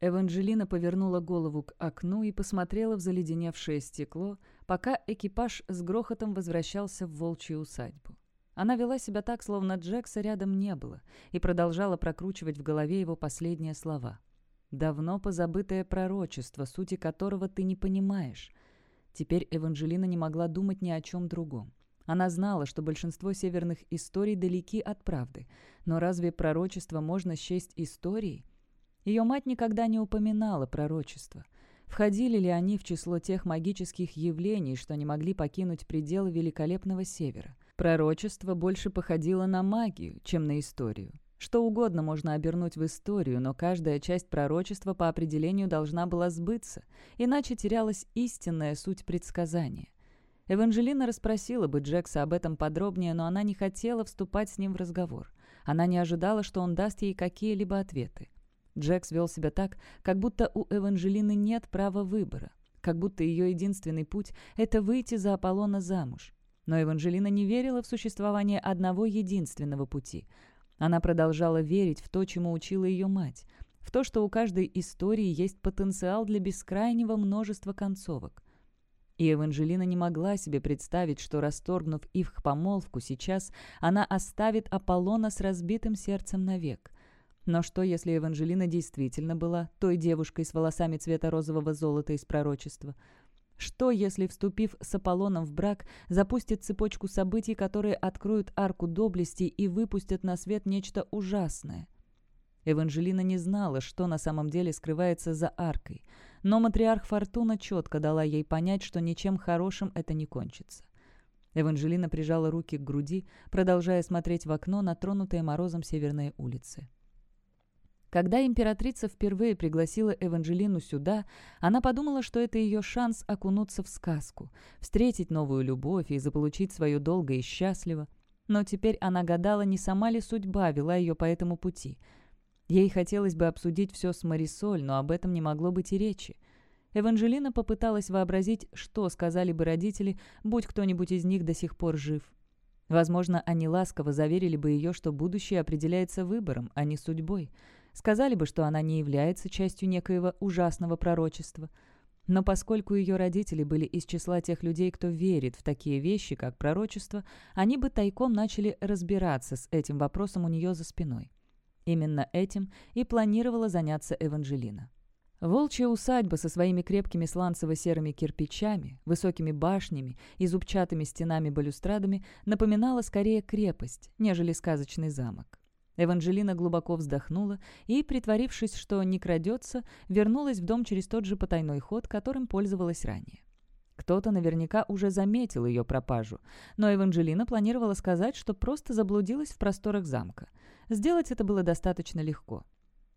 Эванжелина повернула голову к окну и посмотрела в заледеневшее стекло, пока экипаж с грохотом возвращался в волчью усадьбу. Она вела себя так, словно Джекса рядом не было, и продолжала прокручивать в голове его последние слова. «Давно позабытое пророчество, сути которого ты не понимаешь». Теперь Эванжелина не могла думать ни о чем другом. Она знала, что большинство северных историй далеки от правды, но разве пророчество можно счесть историей? Ее мать никогда не упоминала пророчества. Входили ли они в число тех магических явлений, что не могли покинуть пределы великолепного севера? Пророчество больше походило на магию, чем на историю. Что угодно можно обернуть в историю, но каждая часть пророчества по определению должна была сбыться, иначе терялась истинная суть предсказания. Эванжелина расспросила бы Джекса об этом подробнее, но она не хотела вступать с ним в разговор. Она не ожидала, что он даст ей какие-либо ответы. Джекс вел себя так, как будто у Эванжелины нет права выбора, как будто ее единственный путь — это выйти за Аполлона замуж. Но Эванжелина не верила в существование одного единственного пути. Она продолжала верить в то, чему учила ее мать, в то, что у каждой истории есть потенциал для бескрайнего множества концовок. И Эванжелина не могла себе представить, что, расторгнув их помолвку сейчас, она оставит Аполлона с разбитым сердцем навек. Но что, если Эванжелина действительно была той девушкой с волосами цвета розового золота из пророчества? Что, если, вступив с Аполлоном в брак, запустит цепочку событий, которые откроют арку доблести и выпустят на свет нечто ужасное? Эванжелина не знала, что на самом деле скрывается за аркой, но матриарх Фортуна четко дала ей понять, что ничем хорошим это не кончится. Эванжелина прижала руки к груди, продолжая смотреть в окно на тронутые морозом северные улицы. Когда императрица впервые пригласила Эванжелину сюда, она подумала, что это ее шанс окунуться в сказку, встретить новую любовь и заполучить свое долго и счастливо. Но теперь она гадала, не сама ли судьба вела ее по этому пути. Ей хотелось бы обсудить все с Марисоль, но об этом не могло быть и речи. Эванжелина попыталась вообразить, что сказали бы родители, будь кто-нибудь из них до сих пор жив. Возможно, они ласково заверили бы ее, что будущее определяется выбором, а не судьбой – Сказали бы, что она не является частью некоего ужасного пророчества. Но поскольку ее родители были из числа тех людей, кто верит в такие вещи, как пророчество, они бы тайком начали разбираться с этим вопросом у нее за спиной. Именно этим и планировала заняться Эванжелина. Волчья усадьба со своими крепкими сланцево-серыми кирпичами, высокими башнями и зубчатыми стенами-балюстрадами напоминала скорее крепость, нежели сказочный замок. Эванжелина глубоко вздохнула и, притворившись, что не крадется, вернулась в дом через тот же потайной ход, которым пользовалась ранее. Кто-то наверняка уже заметил ее пропажу, но Эванжелина планировала сказать, что просто заблудилась в просторах замка. Сделать это было достаточно легко.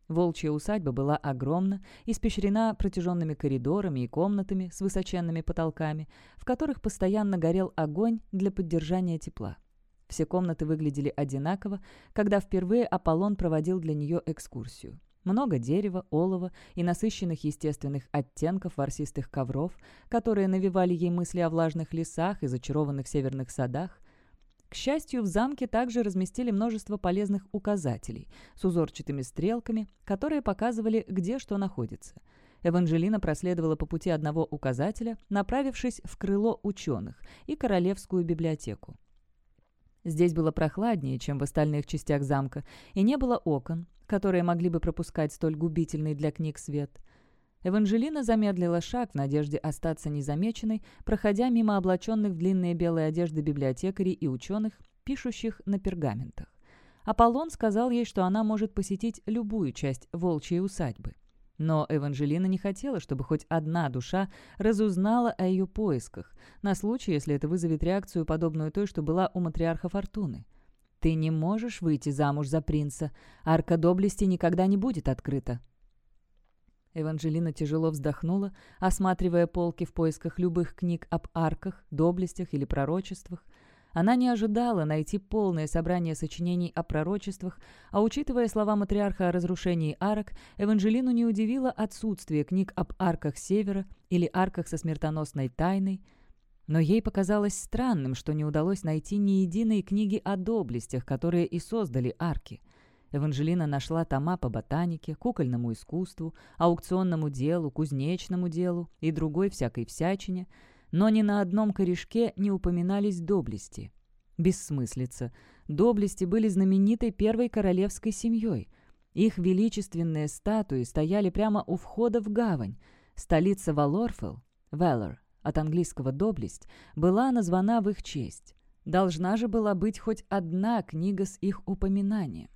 Волчья усадьба была огромна, испещрена протяженными коридорами и комнатами с высоченными потолками, в которых постоянно горел огонь для поддержания тепла. Все комнаты выглядели одинаково, когда впервые Аполлон проводил для нее экскурсию. Много дерева, олова и насыщенных естественных оттенков ворсистых ковров, которые навевали ей мысли о влажных лесах и зачарованных северных садах. К счастью, в замке также разместили множество полезных указателей с узорчатыми стрелками, которые показывали, где что находится. Эванжелина проследовала по пути одного указателя, направившись в крыло ученых и королевскую библиотеку. Здесь было прохладнее, чем в остальных частях замка, и не было окон, которые могли бы пропускать столь губительный для книг свет. Эванжелина замедлила шаг в надежде остаться незамеченной, проходя мимо облаченных в длинные белые одежды библиотекарей и ученых, пишущих на пергаментах. Аполлон сказал ей, что она может посетить любую часть волчьей усадьбы. Но Эванжелина не хотела, чтобы хоть одна душа разузнала о ее поисках, на случай, если это вызовет реакцию, подобную той, что была у матриарха Фортуны. «Ты не можешь выйти замуж за принца. Арка доблести никогда не будет открыта». Эванжелина тяжело вздохнула, осматривая полки в поисках любых книг об арках, доблестях или пророчествах. Она не ожидала найти полное собрание сочинений о пророчествах, а учитывая слова матриарха о разрушении арок, Эванжелину не удивило отсутствие книг об арках Севера или арках со смертоносной тайной. Но ей показалось странным, что не удалось найти ни единой книги о доблестях, которые и создали арки. Эванжелина нашла тома по ботанике, кукольному искусству, аукционному делу, кузнечному делу и другой всякой всячине, но ни на одном корешке не упоминались доблести. Бессмыслица. Доблести были знаменитой первой королевской семьей. Их величественные статуи стояли прямо у входа в гавань. Столица Валорфел, Valor, от английского «доблесть», была названа в их честь. Должна же была быть хоть одна книга с их упоминанием.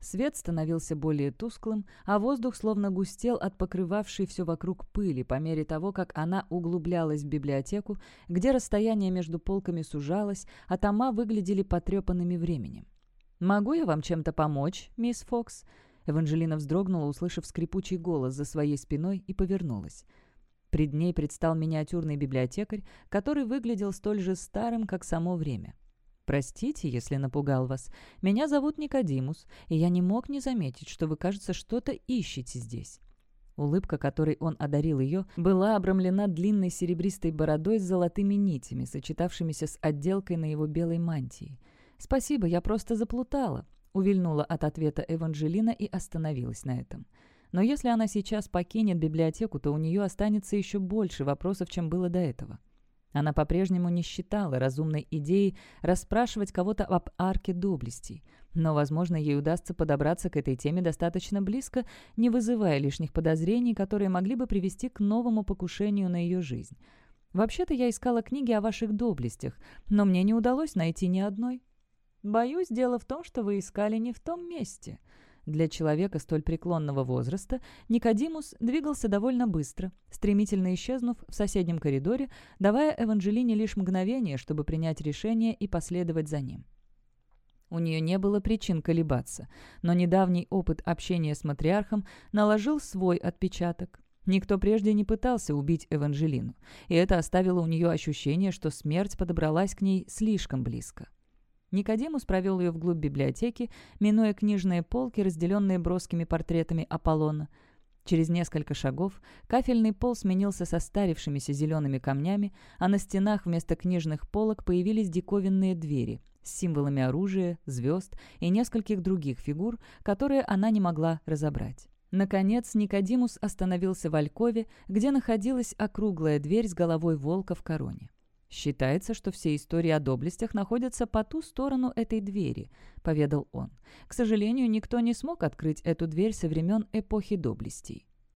Свет становился более тусклым, а воздух словно густел от покрывавшей все вокруг пыли по мере того, как она углублялась в библиотеку, где расстояние между полками сужалось, а тома выглядели потрепанными временем. «Могу я вам чем-то помочь, мисс Фокс?» Эванжелина вздрогнула, услышав скрипучий голос за своей спиной, и повернулась. Пред ней предстал миниатюрный библиотекарь, который выглядел столь же старым, как само время. «Простите, если напугал вас. Меня зовут Никодимус, и я не мог не заметить, что вы, кажется, что-то ищете здесь». Улыбка, которой он одарил ее, была обрамлена длинной серебристой бородой с золотыми нитями, сочетавшимися с отделкой на его белой мантии. «Спасибо, я просто заплутала», — увильнула от ответа Эванжелина и остановилась на этом. Но если она сейчас покинет библиотеку, то у нее останется еще больше вопросов, чем было до этого. Она по-прежнему не считала разумной идеей расспрашивать кого-то об арке доблестей, но, возможно, ей удастся подобраться к этой теме достаточно близко, не вызывая лишних подозрений, которые могли бы привести к новому покушению на ее жизнь. Вообще-то я искала книги о ваших доблестях, но мне не удалось найти ни одной. Боюсь, дело в том, что вы искали не в том месте. Для человека столь преклонного возраста Никодимус двигался довольно быстро, стремительно исчезнув в соседнем коридоре, давая Эванжелине лишь мгновение, чтобы принять решение и последовать за ним. У нее не было причин колебаться, но недавний опыт общения с матриархом наложил свой отпечаток. Никто прежде не пытался убить Эванжелину, и это оставило у нее ощущение, что смерть подобралась к ней слишком близко. Никодимус провел ее вглубь библиотеки, минуя книжные полки, разделенные броскими портретами Аполлона. Через несколько шагов кафельный пол сменился состарившимися зелеными камнями, а на стенах вместо книжных полок появились диковинные двери с символами оружия, звезд и нескольких других фигур, которые она не могла разобрать. Наконец, Никодимус остановился в Алькове, где находилась округлая дверь с головой волка в короне. «Считается, что все истории о доблестях находятся по ту сторону этой двери», — поведал он. «К сожалению, никто не смог открыть эту дверь со времен эпохи доблестей».